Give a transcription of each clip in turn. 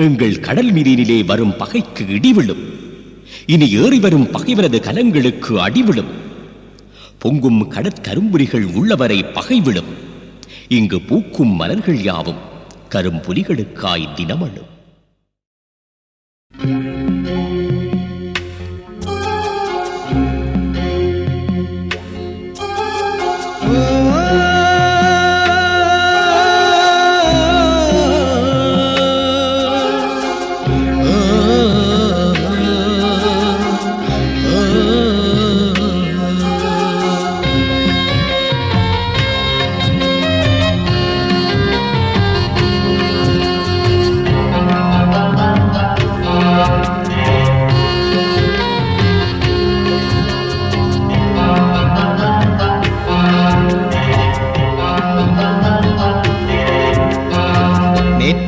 எங்கள் கடல் மீதினிலே வரும் பகைக்கு இடிவிழும். இனி ஏறி வரும் பகைவரது கலங்களுக்கு அடிவிழும். பொங்கும் கடற்கரும்புலிகள் உள்ளவரை பகைவிடும் இங்கு பூக்கும் மலர்கள் யாவும் கரும்புலிகளுக்காய் தினமழும்.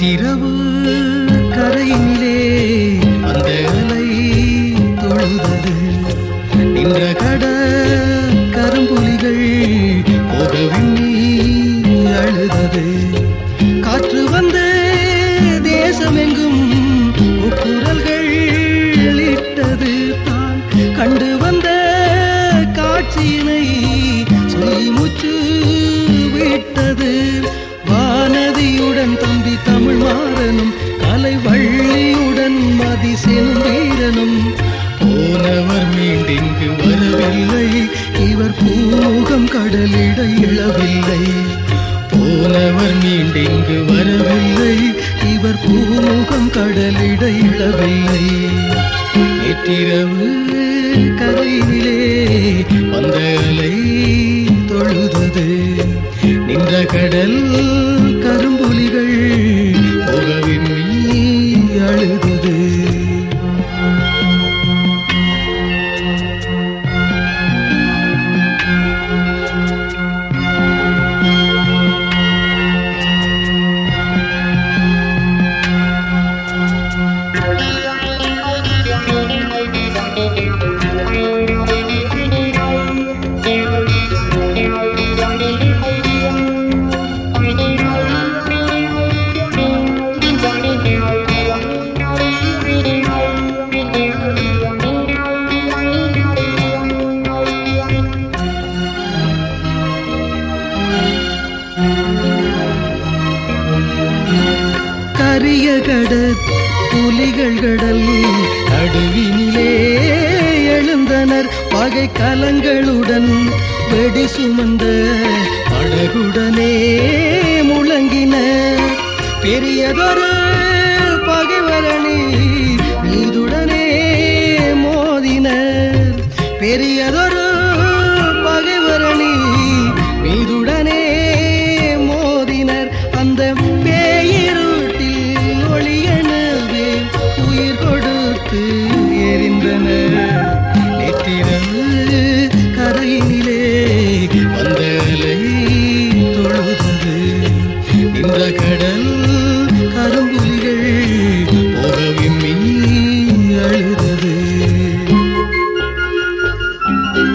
நேற்றிரவு கரையிலே அந்த அலை தொழுதது. நின்ற கட கரும்புலிகள் போக அழுதது. காற்று வந்த தேசமெங்கும் குரல்கள் இட்டது தான். கண்டு வந்த காட்சியினை தமிழ் மாறனும் கலை வள்ளியுடன் மதிசெனும் வீரனும் போனவர் மீண்டிங்கு வரவில்லை இவர் பூமுகம் கடலிட இழவில்லை. போனவர் மீண்டிங்கு வரவில்லை இவர் பூமுகம் கடலிட இழவில்லை. நேற்றிரவு கரையிலே வந்த அலை தொழுதது. நின்ற கடல் கரும்புலிகள் கரிய கடல் புலிகள் கடல். நடுவினிலே எழுந்தனர் பகை கலங்களுடன். வெடி சுமந்த படகுடனே முழங்கின. பெரியதொரு எங்கள்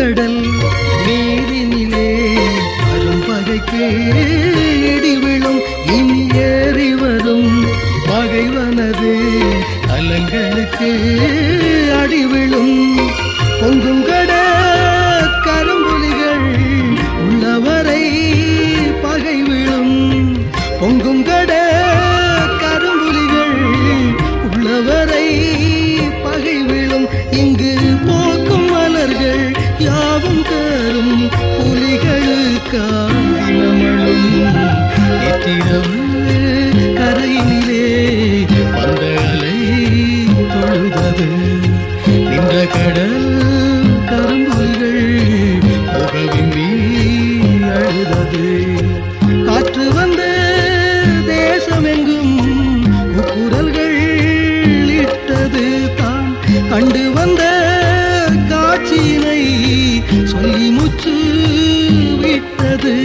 கடல் நீரினிலே அரும்பகைக்கு இடி விழும். இனி ஏறி வரும் பகைவனது. அலங்களுக்கு அடி விழும். பொங்கும் கடல் மனமழும் இத்திரவு கரையிலே வந்த அலை தொழுதது. நின்ற கடல் கரும்புலிகள் புகவிம்பி அழுதது. காற்று வந்த தேசமெங்கும் குரல்கள் இட்டது தான். கண்டு வந்த காட்சியினை சொல்லி முற்று விட்டது.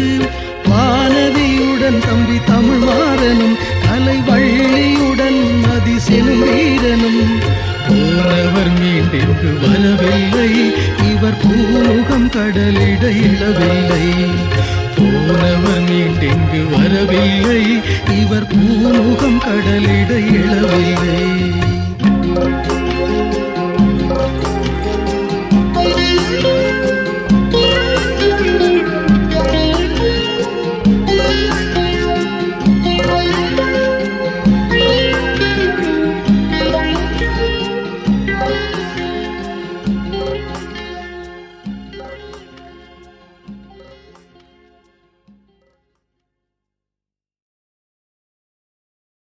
தமிழ் மாறனும் கலை வள்ளியுடன் மதி அதிசெனும் வீரனும் போனவர் மீண்டென்று வரவில்லை இவர் பூமுகம் கடலிட இழவில்லை போனவர் மீண்டெங்கு வரவில்லை இவர் பூமுகம் கடலிட இழவில்லை Thank you.